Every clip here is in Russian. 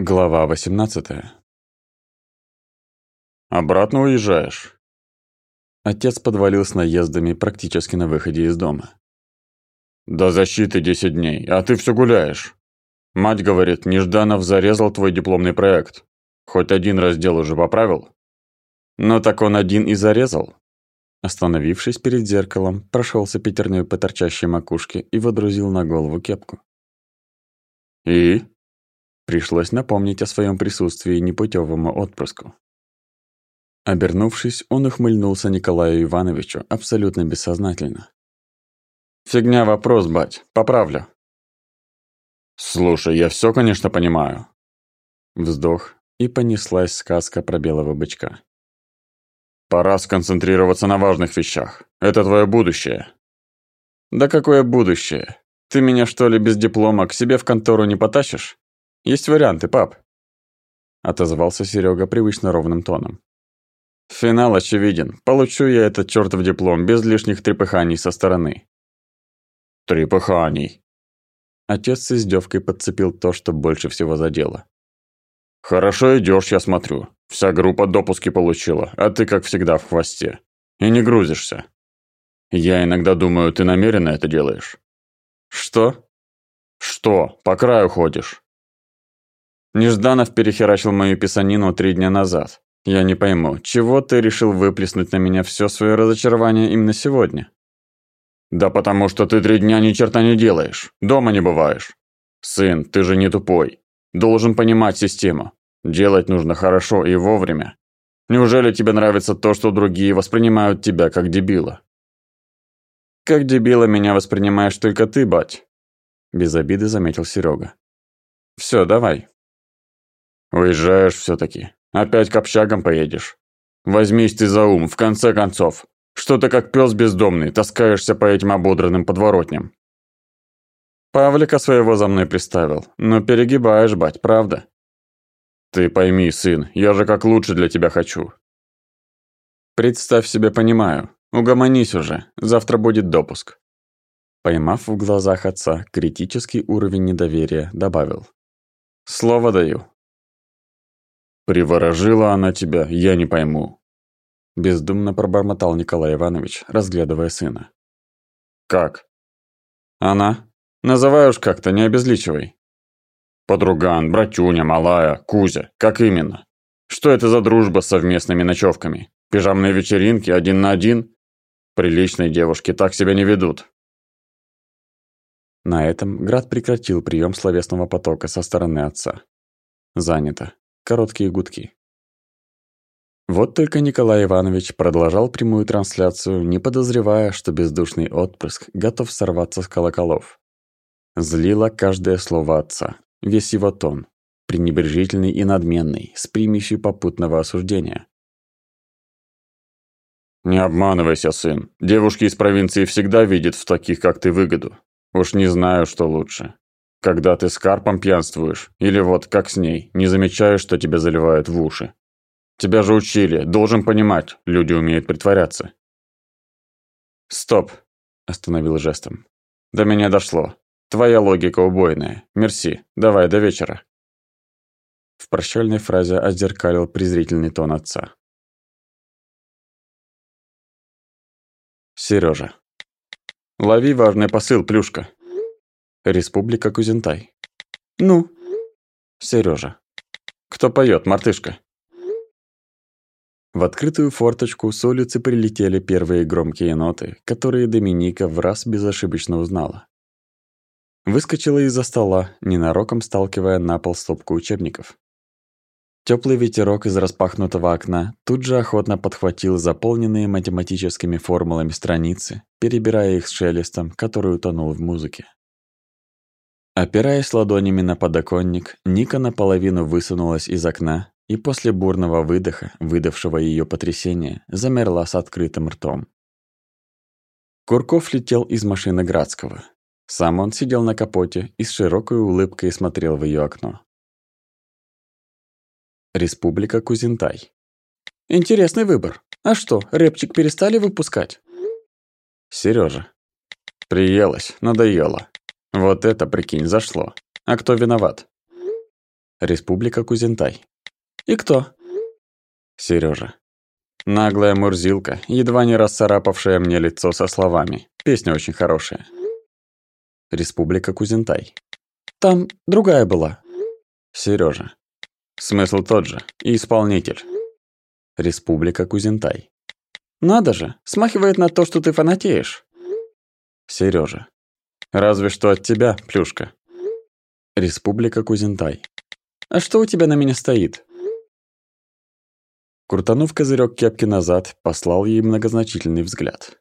Глава 18 «Обратно уезжаешь?» Отец подвалил с наездами практически на выходе из дома. «До защиты 10 дней, а ты все гуляешь. Мать говорит, Нежданов зарезал твой дипломный проект. Хоть один раздел уже поправил?» «Но так он один и зарезал». Остановившись перед зеркалом, прошелся пятерней по торчащей макушке и водрузил на голову кепку. «И?» Пришлось напомнить о своем присутствии непутевому отпрыску. Обернувшись, он ухмыльнулся Николаю Ивановичу абсолютно бессознательно. «Фигня вопрос, бать, поправлю». «Слушай, я все, конечно, понимаю». Вздох, и понеслась сказка про белого бычка. «Пора сконцентрироваться на важных вещах. Это твое будущее». «Да какое будущее? Ты меня, что ли, без диплома к себе в контору не потащишь?» Есть варианты, пап. Отозвался Серега привычно ровным тоном. Финал очевиден. Получу я этот чертов диплом без лишних трепыханий со стороны. Трепыханий. Отец с издевкой подцепил то, что больше всего задело. Хорошо идешь, я смотрю. Вся группа допуски получила, а ты, как всегда, в хвосте. И не грузишься. Я иногда думаю, ты намеренно это делаешь. Что? Что? По краю ходишь. Нежданов перехерачил мою писанину три дня назад. Я не пойму, чего ты решил выплеснуть на меня все свое разочарование именно сегодня? Да потому что ты три дня ни черта не делаешь, дома не бываешь. Сын, ты же не тупой. Должен понимать систему. Делать нужно хорошо и вовремя. Неужели тебе нравится то, что другие воспринимают тебя как дебила? Как дебила меня воспринимаешь только ты, бать. Без обиды заметил Серега. Все, давай, Уезжаешь все-таки. Опять к общагам поедешь. Возьмись ты за ум, в конце концов. Что ты как пес бездомный, таскаешься по этим ободранным подворотням. Павлика своего за мной приставил. Но перегибаешь, бать, правда? Ты пойми, сын, я же как лучше для тебя хочу. Представь себе, понимаю. Угомонись уже, завтра будет допуск. Поймав в глазах отца критический уровень недоверия, добавил. Слово даю, «Приворожила она тебя, я не пойму», – бездумно пробормотал Николай Иванович, разглядывая сына. «Как?» «Она? Называй уж как-то, не обезличивай». «Подруган, братюня, малая, Кузя, как именно? Что это за дружба с совместными ночевками? Пижамные вечеринки один на один? Приличные девушки так себя не ведут». На этом Град прекратил прием словесного потока со стороны отца. Занято короткие гудки. Вот только Николай Иванович продолжал прямую трансляцию, не подозревая, что бездушный отпрыск готов сорваться с колоколов. Злило каждое слово отца, весь его тон, пренебрежительный и надменный, с примесью попутного осуждения. «Не обманывайся, сын. Девушки из провинции всегда видят в таких, как ты, выгоду. Уж не знаю, что лучше. Когда ты с карпом пьянствуешь, или вот как с ней, не замечаешь, что тебя заливают в уши. Тебя же учили, должен понимать, люди умеют притворяться. Стоп, остановил жестом. До меня дошло. Твоя логика убойная. Мерси. Давай до вечера. В прощальной фразе отзеркалил презрительный тон отца. Сережа. Лови важный посыл, плюшка. Республика Кузентай. Ну? Сережа. Кто поет, мартышка? В открытую форточку с улицы прилетели первые громкие ноты, которые Доминика в раз безошибочно узнала. Выскочила из-за стола, ненароком сталкивая на пол стопку учебников. Теплый ветерок из распахнутого окна тут же охотно подхватил заполненные математическими формулами страницы, перебирая их с шелестом, который утонул в музыке. Опираясь ладонями на подоконник, Ника наполовину высунулась из окна и после бурного выдоха, выдавшего ее потрясение, замерла с открытым ртом. Курков летел из машины Градского. Сам он сидел на капоте и с широкой улыбкой смотрел в ее окно. Республика Кузинтай. Интересный выбор. А что, рэпчик перестали выпускать? Сережа. Приелась, надоело. Вот это, прикинь, зашло. А кто виноват? Республика Кузентай. И кто? Сережа. Наглая мурзилка, едва не расцарапавшая мне лицо со словами. Песня очень хорошая. Республика Кузентай. Там другая была. Сережа. Смысл тот же. И исполнитель. Республика Кузентай. Надо же, смахивает на то, что ты фанатеешь. Сережа. Разве что от тебя, плюшка. Республика Кузентай. А что у тебя на меня стоит? Крутанув козырек кепки назад, послал ей многозначительный взгляд.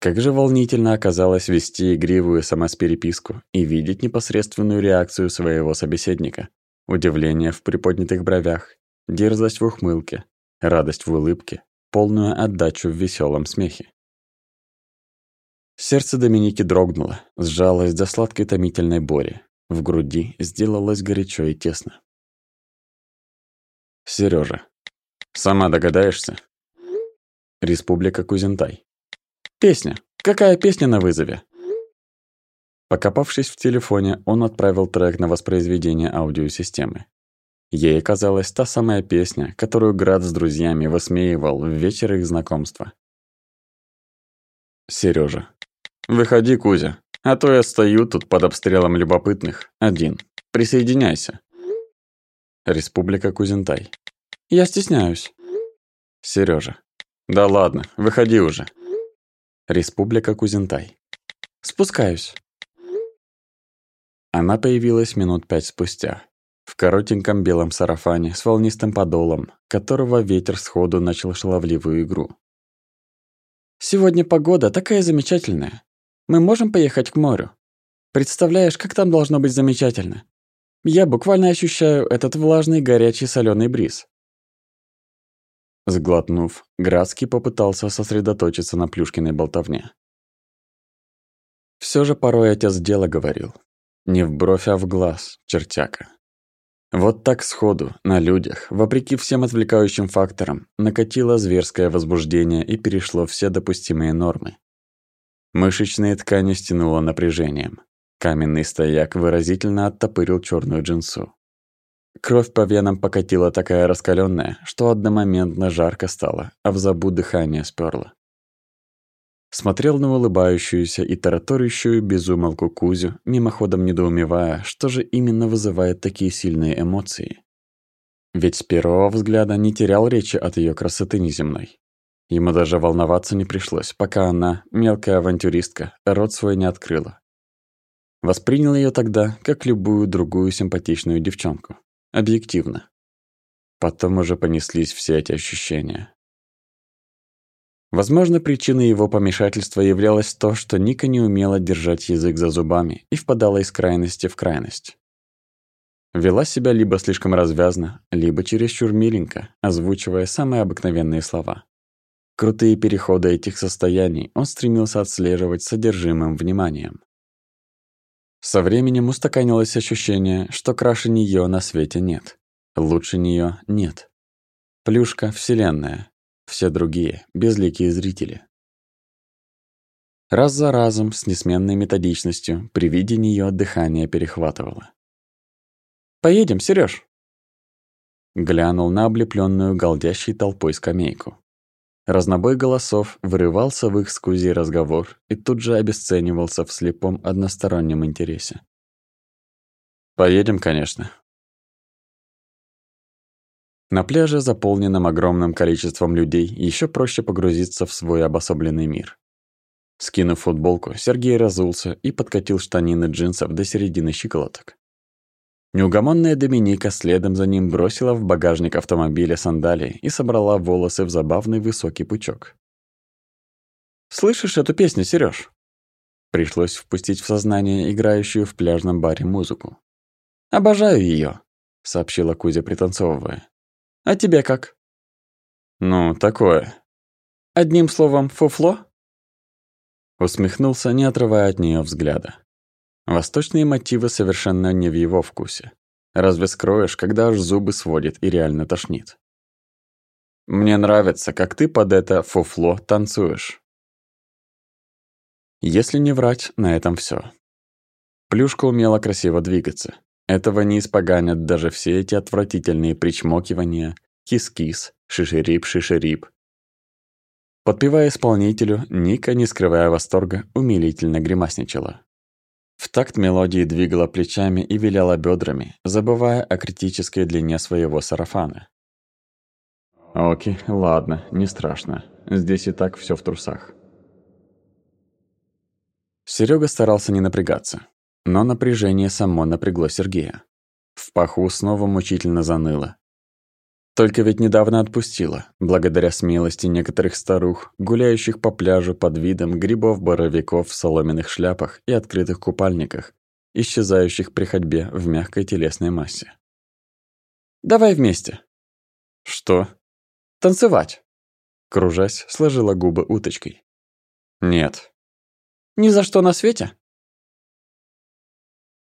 Как же волнительно оказалось вести игривую СМС-переписку и видеть непосредственную реакцию своего собеседника. Удивление в приподнятых бровях, дерзость в ухмылке, радость в улыбке, полную отдачу в веселом смехе. Сердце Доминики дрогнуло, сжалось до сладкой томительной боли. В груди сделалось горячо и тесно. Сережа, Сама догадаешься? Республика Кузентай. Песня. Какая песня на вызове? Покопавшись в телефоне, он отправил трек на воспроизведение аудиосистемы. Ей оказалась та самая песня, которую Град с друзьями высмеивал в вечер их знакомства. Сережа, Выходи, Кузя, а то я стою тут под обстрелом любопытных, один. Присоединяйся. Республика Кузентай. Я стесняюсь. Сережа. Да ладно, выходи уже. Республика Кузентай. Спускаюсь. Она появилась минут пять спустя. В коротеньком белом сарафане с волнистым подолом, которого ветер сходу начал шаловливую игру. «Сегодня погода такая замечательная. Мы можем поехать к морю. Представляешь, как там должно быть замечательно. Я буквально ощущаю этот влажный, горячий, соленый бриз. Сглотнув, Градский попытался сосредоточиться на Плюшкиной болтовне. Все же порой отец дело говорил. Не в бровь, а в глаз, чертяка. Вот так сходу, на людях, вопреки всем отвлекающим факторам, накатило зверское возбуждение и перешло все допустимые нормы. Мышечные ткани стянуло напряжением. Каменный стояк выразительно оттопырил черную джинсу. Кровь по венам покатила такая раскаленная, что одномоментно жарко стало, а в забу дыхание сперло. Смотрел на улыбающуюся и тараторящую безумолку Кузю, мимоходом недоумевая, что же именно вызывает такие сильные эмоции. Ведь с первого взгляда не терял речи от ее красоты неземной. Ему даже волноваться не пришлось, пока она, мелкая авантюристка, рот свой не открыла. Воспринял ее тогда, как любую другую симпатичную девчонку. Объективно. Потом уже понеслись все эти ощущения. Возможно, причиной его помешательства являлось то, что Ника не умела держать язык за зубами и впадала из крайности в крайность. Вела себя либо слишком развязно, либо чересчур миленько, озвучивая самые обыкновенные слова. Крутые переходы этих состояний он стремился отслеживать содержимым вниманием. Со временем устаканилось ощущение, что краше нее на свете нет. Лучше нее нет. Плюшка — вселенная. Все другие — безликие зрители. Раз за разом, с несменной методичностью, при виде нее дыхание перехватывало. «Поедем, Сереж. Глянул на облепленную голдящей толпой скамейку. Разнобой голосов вырывался в их скузи разговор и тут же обесценивался в слепом одностороннем интересе. «Поедем, конечно». На пляже, заполненном огромным количеством людей, еще проще погрузиться в свой обособленный мир. Скинув футболку, Сергей разулся и подкатил штанины джинсов до середины щиколоток. Неугомонная Доминика следом за ним бросила в багажник автомобиля сандалии и собрала волосы в забавный высокий пучок. «Слышишь эту песню, Серёж?» Пришлось впустить в сознание играющую в пляжном баре музыку. «Обожаю её», — сообщила Кузя, пританцовывая. «А тебе как?» «Ну, такое». «Одним словом, фуфло?» Усмехнулся, не отрывая от неё взгляда. Восточные мотивы совершенно не в его вкусе. Разве скроешь, когда аж зубы сводит и реально тошнит? Мне нравится, как ты под это фуфло танцуешь. Если не врать, на этом все. Плюшка умела красиво двигаться. Этого не испоганят даже все эти отвратительные причмокивания, кис-кис, шиширип-шиширип. Подпевая исполнителю, Ника, не скрывая восторга, умилительно гримасничала. В такт мелодии двигала плечами и виляла бедрами, забывая о критической длине своего сарафана. Окей, ладно, не страшно. Здесь и так все в трусах. Серега старался не напрягаться, но напряжение само напрягло Сергея. В паху снова мучительно заныло. Только ведь недавно отпустила, благодаря смелости некоторых старух, гуляющих по пляжу под видом грибов-боровиков в соломенных шляпах и открытых купальниках, исчезающих при ходьбе в мягкой телесной массе. «Давай вместе». «Что?» «Танцевать». Кружась, сложила губы уточкой. «Нет». «Ни за что на свете?»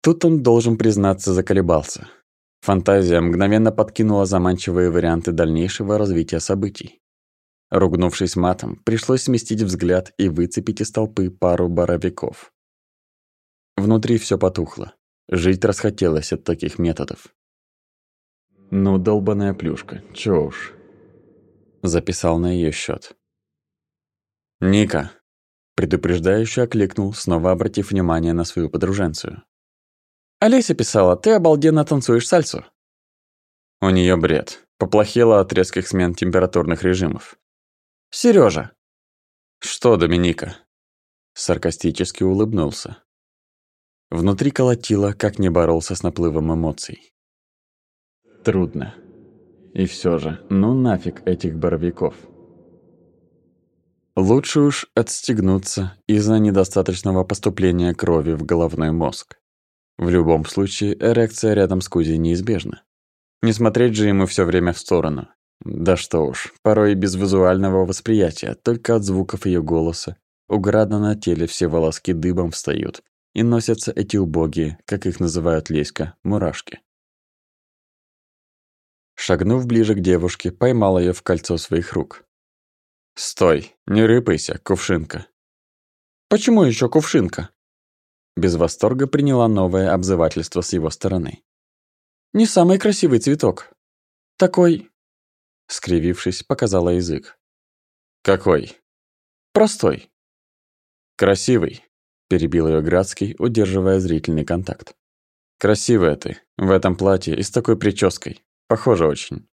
Тут он, должен признаться, заколебался. Фантазия мгновенно подкинула заманчивые варианты дальнейшего развития событий. Ругнувшись матом, пришлось сместить взгляд и выцепить из толпы пару боровиков. Внутри все потухло. Жить расхотелось от таких методов. «Ну, долбаная плюшка, чё уж». Записал на ее счет. «Ника!» Предупреждающе окликнул, снова обратив внимание на свою подруженцию. Олеся писала, ты обалденно танцуешь сальсу. У нее бред. Поплохело от резких смен температурных режимов. Сережа. Что, Доминика? Саркастически улыбнулся. Внутри колотило, как не боролся с наплывом эмоций. Трудно. И все же, ну нафиг этих боровиков. Лучше уж отстегнуться из-за недостаточного поступления крови в головной мозг. В любом случае, эрекция рядом с Кузей неизбежна. Не смотреть же ему все время в сторону. Да что уж, порой и без визуального восприятия, только от звуков ее голоса. У Града на теле все волоски дыбом встают, и носятся эти убогие, как их называют Леська, мурашки. Шагнув ближе к девушке, поймал ее в кольцо своих рук. «Стой, не рыпайся, кувшинка». «Почему еще кувшинка?» Без восторга приняла новое обзывательство с его стороны. «Не самый красивый цветок. Такой...» Скривившись, показала язык. «Какой?» «Простой». «Красивый», — перебил ее Градский, удерживая зрительный контакт. «Красивая ты, в этом платье и с такой прической. Похоже очень».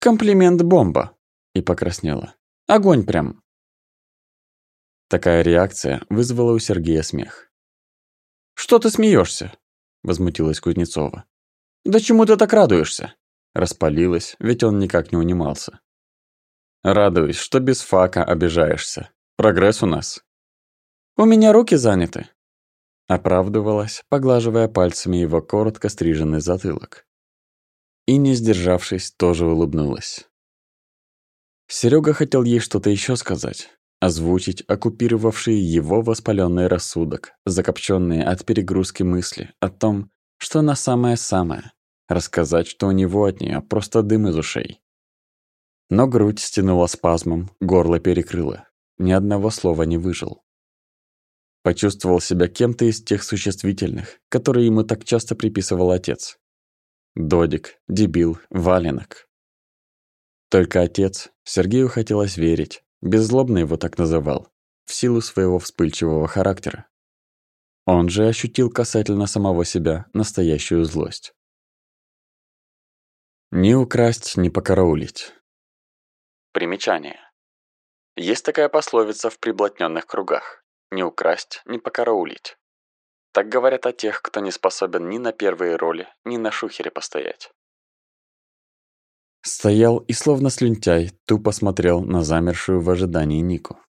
«Комплимент-бомба», — и покраснела. «Огонь прям». Такая реакция вызвала у Сергея смех. «Что ты смеешься? возмутилась Кузнецова. «Да чему ты так радуешься?» Распалилась, ведь он никак не унимался. «Радуюсь, что без фака обижаешься. Прогресс у нас». «У меня руки заняты», — оправдывалась, поглаживая пальцами его коротко стриженный затылок. И, не сдержавшись, тоже улыбнулась. Серега хотел ей что-то еще сказать, Озвучить оккупировавший его воспаленный рассудок, закопченные от перегрузки мысли о том, что она самая-самая, рассказать, что у него от нее просто дым из ушей. Но грудь стянула спазмом, горло перекрыло. Ни одного слова не выжил. Почувствовал себя кем-то из тех существительных, которые ему так часто приписывал отец. Додик, дебил, валенок. Только отец, Сергею хотелось верить, Беззлобно его так называл, в силу своего вспыльчивого характера. Он же ощутил касательно самого себя настоящую злость. Не украсть, не покараулить. Примечание. Есть такая пословица в приблотненных кругах. Не украсть, не покараулить. Так говорят о тех, кто не способен ни на первые роли, ни на шухере постоять. Стоял и словно слюнтяй тупо смотрел на замершую в ожидании Нику.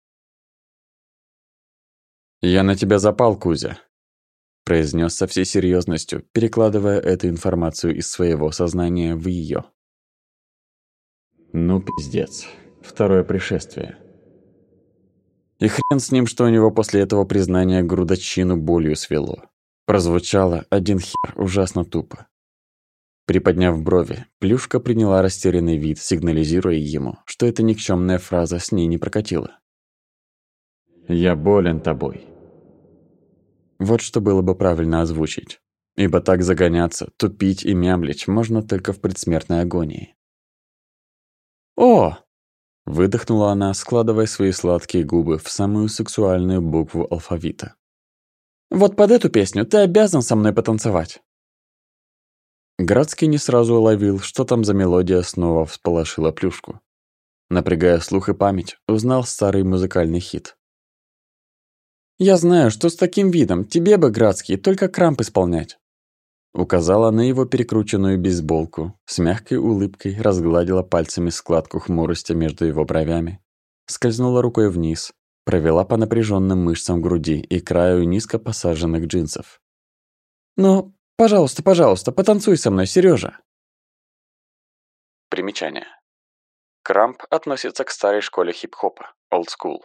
«Я на тебя запал, Кузя», – произнес со всей серьезностью, перекладывая эту информацию из своего сознания в ее. «Ну, пиздец. Второе пришествие». И хрен с ним, что у него после этого признания грудочину болью свело. Прозвучало один хер ужасно тупо. Приподняв брови, Плюшка приняла растерянный вид, сигнализируя ему, что эта никчемная фраза с ней не прокатила. «Я болен тобой». Вот что было бы правильно озвучить. ибо так загоняться, тупить и мямлить можно только в предсмертной агонии. «О!» – выдохнула она, складывая свои сладкие губы в самую сексуальную букву алфавита. «Вот под эту песню ты обязан со мной потанцевать». Градский не сразу уловил, что там за мелодия снова всполошила плюшку. Напрягая слух и память, узнал старый музыкальный хит. «Я знаю, что с таким видом тебе бы, Градский, только крамп исполнять». Указала на его перекрученную бейсболку, с мягкой улыбкой разгладила пальцами складку хмурости между его бровями, скользнула рукой вниз, провела по напряженным мышцам груди и краю низко посаженных джинсов. «Ну, Пожалуйста, пожалуйста, потанцуй со мной, Сережа. Примечание. Крамп относится к старой школе хип-хопа, old school.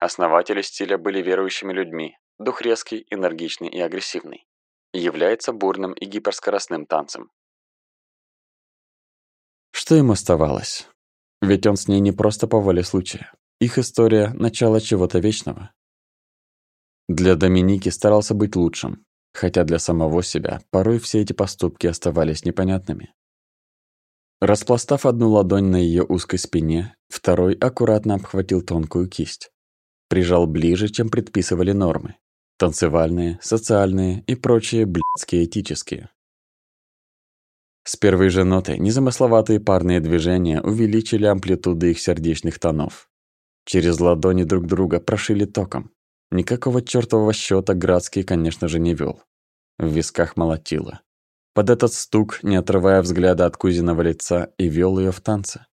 Основатели стиля были верующими людьми, дух резкий, энергичный и агрессивный. Является бурным и гиперскоростным танцем. Что ему оставалось? Ведь он с ней не просто по воле случая. Их история – начало чего-то вечного. Для Доминики старался быть лучшим, хотя для самого себя порой все эти поступки оставались непонятными. Распластав одну ладонь на ее узкой спине, второй аккуратно обхватил тонкую кисть. Прижал ближе, чем предписывали нормы. Танцевальные, социальные и прочие блядские этические. С первой же ноты незамысловатые парные движения увеличили амплитуды их сердечных тонов. Через ладони друг друга прошили током, Никакого чертового счета Градский, конечно же, не вел. В висках молотило. Под этот стук, не отрывая взгляда от кузиного лица, и вел ее в танце.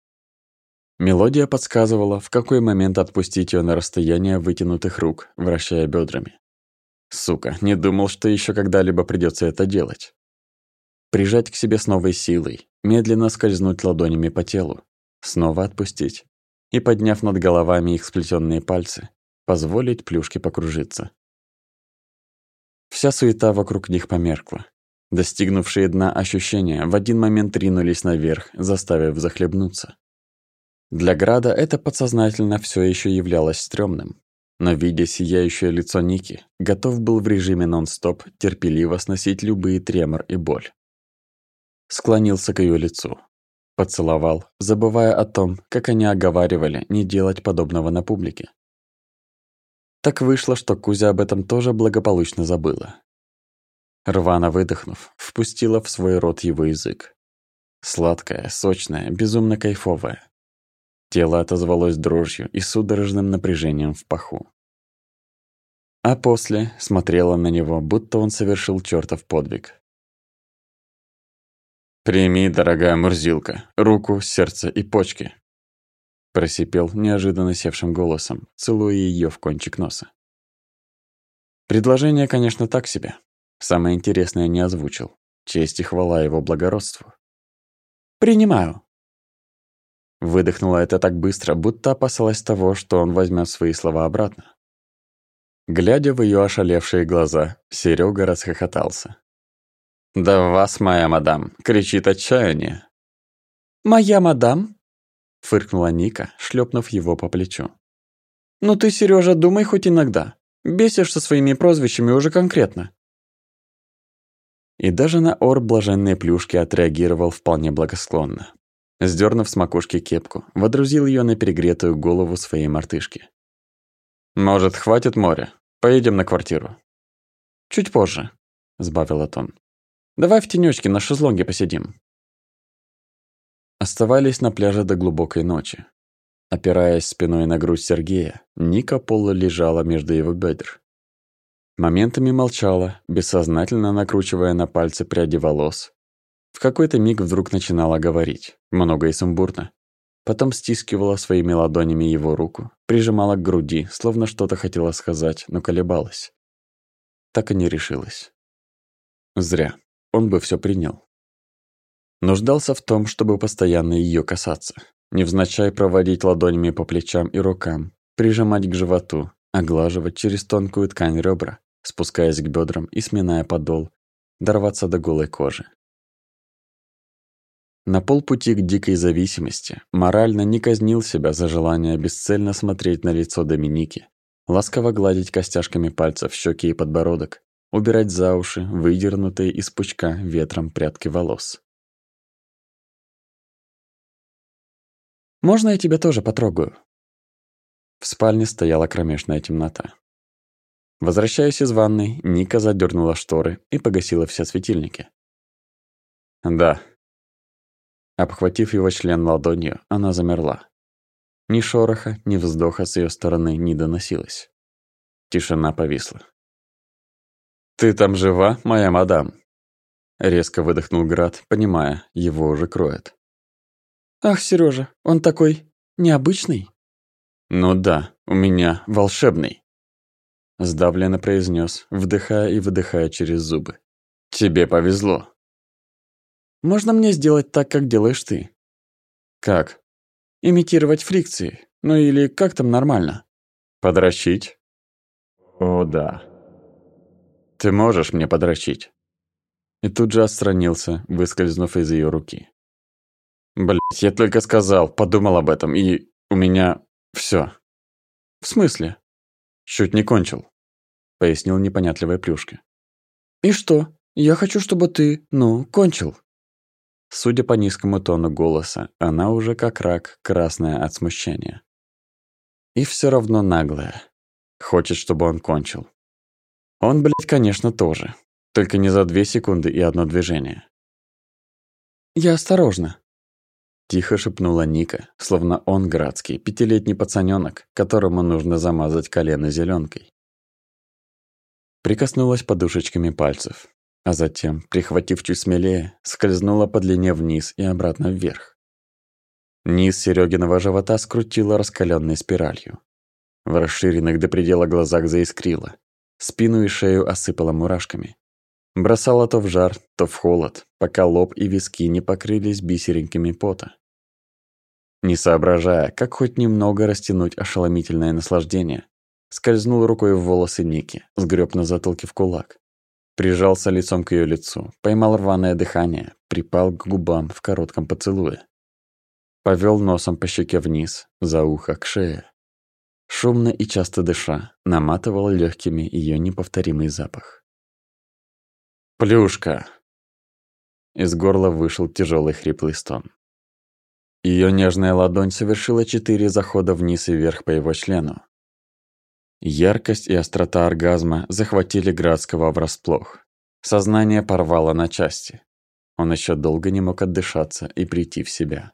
Мелодия подсказывала, в какой момент отпустить ее на расстояние вытянутых рук, вращая бедрами. Сука, не думал, что еще когда-либо придется это делать. Прижать к себе с новой силой, медленно скользнуть ладонями по телу, снова отпустить и, подняв над головами их сплетенные пальцы, позволить плюшке покружиться. Вся суета вокруг них померкла. Достигнувшие дна ощущения в один момент ринулись наверх, заставив захлебнуться. Для Града это подсознательно все еще являлось стрёмным. Но, видя сияющее лицо Ники, готов был в режиме нон-стоп терпеливо сносить любые тремор и боль. Склонился к ее лицу. Поцеловал, забывая о том, как они оговаривали не делать подобного на публике. Так вышло, что Кузя об этом тоже благополучно забыла. Рвано выдохнув, впустила в свой рот его язык. Сладкое, сочное, безумно кайфовое. Тело отозвалось дрожью и судорожным напряжением в паху. А после смотрела на него, будто он совершил чертов подвиг. «Прими, дорогая Мурзилка, руку, сердце и почки», Просипел неожиданно севшим голосом, целуя ее в кончик носа. Предложение, конечно, так себе. Самое интересное не озвучил. Честь и хвала его благородству. «Принимаю». Выдохнула это так быстро, будто опасалась того, что он возьмет свои слова обратно. Глядя в ее ошалевшие глаза, Серега расхохотался. «Да вас, моя мадам!» — кричит отчаяние. «Моя мадам?» Фыркнула Ника, шлепнув его по плечу. «Ну ты, Сережа, думай хоть иногда. Бесишь со своими прозвищами уже конкретно». И даже на ор блаженной плюшки отреагировал вполне благосклонно. Сдернув с макушки кепку, водрузил ее на перегретую голову своей мартышки. «Может, хватит моря? Поедем на квартиру». «Чуть позже», — сбавил тон. «Давай в тенечке на шезлонге посидим». Оставались на пляже до глубокой ночи. Опираясь спиной на грудь Сергея, Ника Пола лежала между его бедер. Моментами молчала, бессознательно накручивая на пальцы пряди волос. В какой-то миг вдруг начинала говорить, много и сумбурно. Потом стискивала своими ладонями его руку, прижимала к груди, словно что-то хотела сказать, но колебалась. Так и не решилась. Зря. Он бы все принял. Нуждался в том, чтобы постоянно ее касаться, невзначай проводить ладонями по плечам и рукам, прижимать к животу, оглаживать через тонкую ткань ребра, спускаясь к бедрам и сминая подол, дорваться до голой кожи. На полпути к дикой зависимости морально не казнил себя за желание бесцельно смотреть на лицо Доминики, ласково гладить костяшками пальцев щеки и подбородок, убирать за уши выдернутые из пучка ветром прядки волос. «Можно я тебя тоже потрогаю?» В спальне стояла кромешная темнота. Возвращаясь из ванной, Ника задернула шторы и погасила все светильники. «Да». Обхватив его член ладонью, она замерла. Ни шороха, ни вздоха с ее стороны не доносилось. Тишина повисла. «Ты там жива, моя мадам?» Резко выдохнул Град, понимая, его уже кроет. «Ах, Сережа, он такой необычный?» «Ну да, у меня волшебный», — сдавленно произнес, вдыхая и выдыхая через зубы. «Тебе повезло». «Можно мне сделать так, как делаешь ты?» «Как?» «Имитировать фрикции. Ну или как там нормально?» «Подращить?» «О, да». «Ты можешь мне подращить?» И тут же отстранился, выскользнув из ее руки. Блять, я только сказал, подумал об этом, и у меня все. В смысле? Чуть не кончил, пояснил непонятливая плюшка. И что? Я хочу, чтобы ты, ну, кончил. Судя по низкому тону голоса, она уже как рак, красная от смущения. И все равно наглая. Хочет, чтобы он кончил. Он, блядь, конечно, тоже. Только не за две секунды и одно движение. «Я осторожно», — тихо шепнула Ника, словно он градский, пятилетний пацанёнок, которому нужно замазать колено зеленкой. Прикоснулась подушечками пальцев, а затем, прихватив чуть смелее, скользнула по длине вниз и обратно вверх. Низ Серёгиного живота скрутила раскаленной спиралью. В расширенных до предела глазах заискрило, Спину и шею осыпало мурашками. Бросало то в жар, то в холод, пока лоб и виски не покрылись бисеринками пота. Не соображая, как хоть немного растянуть ошеломительное наслаждение, скользнул рукой в волосы Ники, сгреб на затылке в кулак. Прижался лицом к ее лицу, поймал рваное дыхание, припал к губам в коротком поцелуе. Повел носом по щеке вниз, за ухо к шее. Шумно и часто дыша, наматывал легкими ее неповторимый запах. «Плюшка!» Из горла вышел тяжелый хриплый стон. Ее нежная ладонь совершила четыре захода вниз и вверх по его члену. Яркость и острота оргазма захватили Градского врасплох. Сознание порвало на части. Он еще долго не мог отдышаться и прийти в себя.